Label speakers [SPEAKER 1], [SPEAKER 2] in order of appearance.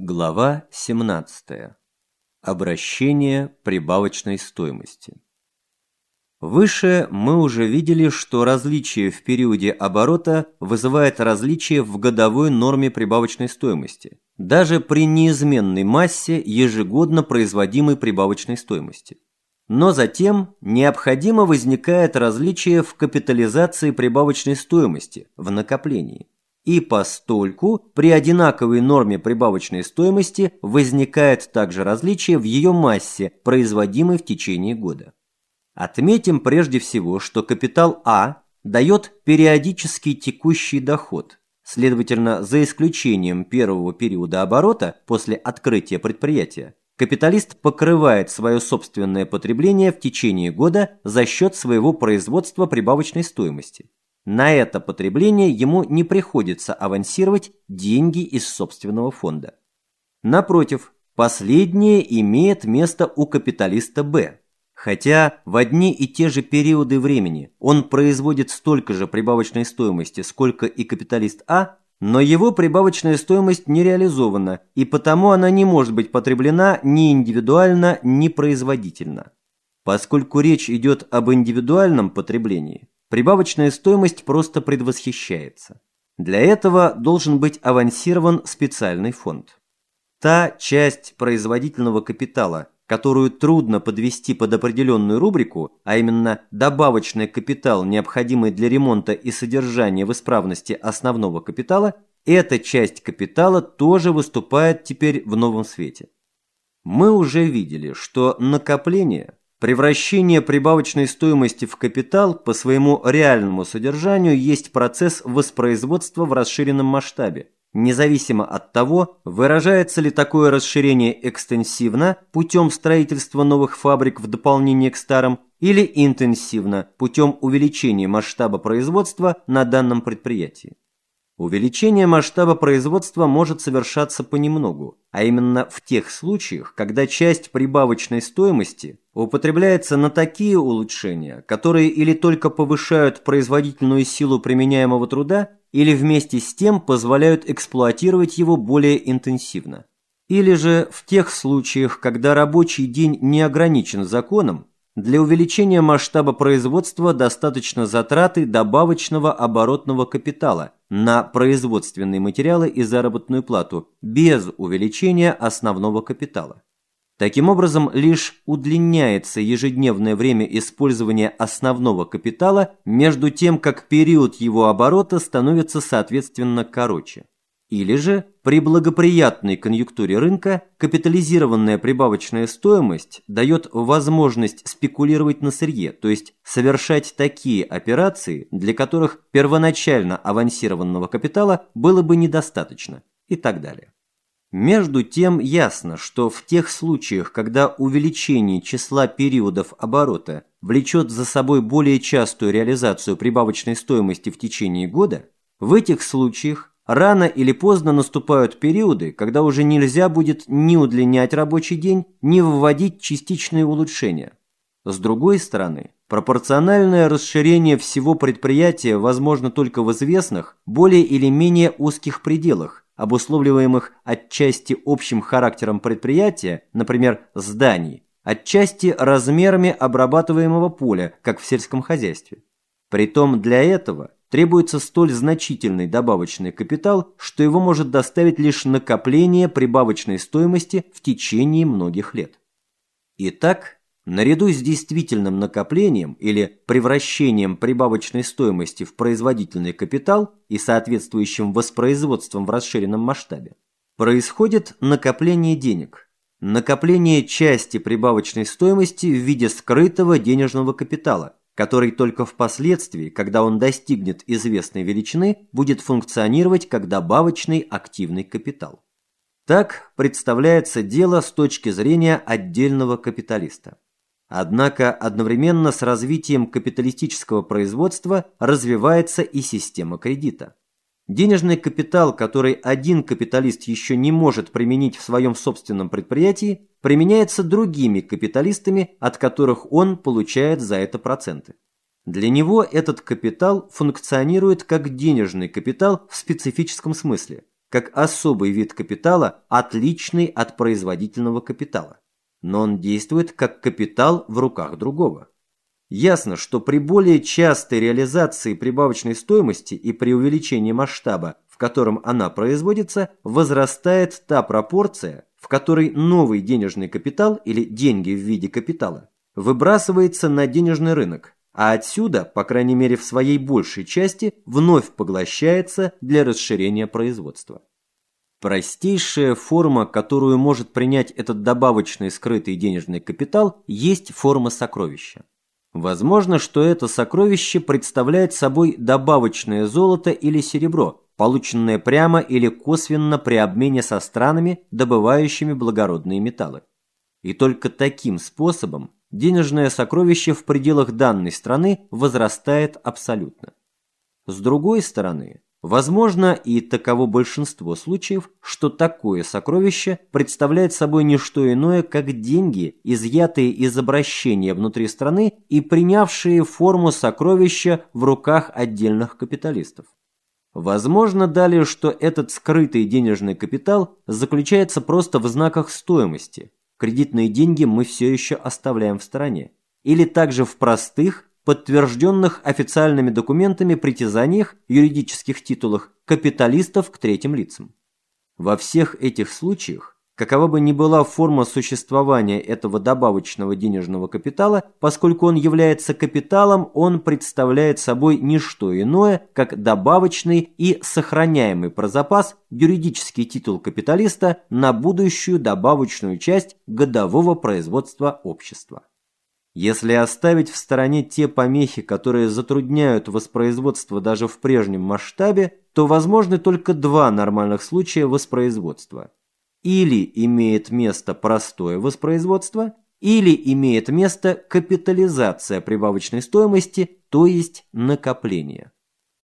[SPEAKER 1] Глава 17. Обращение прибавочной стоимости. Выше мы уже видели, что различие в периоде оборота вызывает различие в годовой норме прибавочной стоимости, даже при неизменной массе ежегодно производимой прибавочной стоимости. Но затем необходимо возникает различие в капитализации прибавочной стоимости, в накоплении и постольку при одинаковой норме прибавочной стоимости возникает также различие в ее массе, производимой в течение года. Отметим прежде всего, что капитал А дает периодический текущий доход, следовательно, за исключением первого периода оборота после открытия предприятия, капиталист покрывает свое собственное потребление в течение года за счет своего производства прибавочной стоимости. На это потребление ему не приходится авансировать деньги из собственного фонда. Напротив, последнее имеет место у капиталиста Б. Хотя в одни и те же периоды времени он производит столько же прибавочной стоимости, сколько и капиталист А, но его прибавочная стоимость не реализована, и потому она не может быть потреблена ни индивидуально, ни производительно. Поскольку речь идет об индивидуальном потреблении, прибавочная стоимость просто предвосхищается. Для этого должен быть авансирован специальный фонд. Та часть производительного капитала, которую трудно подвести под определенную рубрику, а именно добавочный капитал, необходимый для ремонта и содержания в исправности основного капитала, эта часть капитала тоже выступает теперь в новом свете. Мы уже видели, что накопление Превращение прибавочной стоимости в капитал по своему реальному содержанию есть процесс воспроизводства в расширенном масштабе, независимо от того, выражается ли такое расширение экстенсивно путем строительства новых фабрик в дополнение к старым или интенсивно путем увеличения масштаба производства на данном предприятии. Увеличение масштаба производства может совершаться понемногу, а именно в тех случаях, когда часть прибавочной стоимости употребляется на такие улучшения, которые или только повышают производительную силу применяемого труда, или вместе с тем позволяют эксплуатировать его более интенсивно. Или же в тех случаях, когда рабочий день не ограничен законом, для увеличения масштаба производства достаточно затраты добавочного оборотного капитала на производственные материалы и заработную плату без увеличения основного капитала. Таким образом, лишь удлиняется ежедневное время использования основного капитала между тем, как период его оборота становится соответственно короче. Или же при благоприятной конъюнктуре рынка капитализированная прибавочная стоимость дает возможность спекулировать на сырье, то есть совершать такие операции, для которых первоначально авансированного капитала было бы недостаточно и так далее. Между тем ясно, что в тех случаях, когда увеличение числа периодов оборота влечет за собой более частую реализацию прибавочной стоимости в течение года, в этих случаях Рано или поздно наступают периоды, когда уже нельзя будет ни удлинять рабочий день, ни вводить частичные улучшения. С другой стороны, пропорциональное расширение всего предприятия возможно только в известных, более или менее узких пределах, обусловливаемых отчасти общим характером предприятия, например, зданий, отчасти размерами обрабатываемого поля, как в сельском хозяйстве. Притом для этого – требуется столь значительный добавочный капитал, что его может доставить лишь накопление прибавочной стоимости в течение многих лет. Итак, наряду с действительным накоплением или превращением прибавочной стоимости в производительный капитал и соответствующим воспроизводством в расширенном масштабе, происходит накопление денег, накопление части прибавочной стоимости в виде скрытого денежного капитала, который только впоследствии, когда он достигнет известной величины, будет функционировать как добавочный активный капитал. Так представляется дело с точки зрения отдельного капиталиста. Однако одновременно с развитием капиталистического производства развивается и система кредита. Денежный капитал, который один капиталист еще не может применить в своем собственном предприятии, применяется другими капиталистами, от которых он получает за это проценты. Для него этот капитал функционирует как денежный капитал в специфическом смысле, как особый вид капитала, отличный от производительного капитала. Но он действует как капитал в руках другого. Ясно, что при более частой реализации прибавочной стоимости и при увеличении масштаба, в котором она производится, возрастает та пропорция, в которой новый денежный капитал или деньги в виде капитала выбрасывается на денежный рынок, а отсюда, по крайней мере в своей большей части, вновь поглощается для расширения производства. Простейшая форма, которую может принять этот добавочный скрытый денежный капитал, есть форма сокровища. Возможно, что это сокровище представляет собой добавочное золото или серебро, полученное прямо или косвенно при обмене со странами, добывающими благородные металлы. И только таким способом денежное сокровище в пределах данной страны возрастает абсолютно. С другой стороны, возможно и таково большинство случаев, что такое сокровище представляет собой не что иное, как деньги, изъятые из обращения внутри страны и принявшие форму сокровища в руках отдельных капиталистов. Возможно далее, что этот скрытый денежный капитал заключается просто в знаках стоимости, кредитные деньги мы все еще оставляем в стороне. Или также в простых, подтвержденных официальными документами притязаниях, юридических титулах капиталистов к третьим лицам. Во всех этих случаях Какова бы ни была форма существования этого добавочного денежного капитала, поскольку он является капиталом, он представляет собой не что иное, как добавочный и сохраняемый про запас юридический титул капиталиста на будущую добавочную часть годового производства общества. Если оставить в стороне те помехи, которые затрудняют воспроизводство даже в прежнем масштабе, то возможны только два нормальных случая воспроизводства – или имеет место простое воспроизводство, или имеет место капитализация прибавочной стоимости, то есть накопление.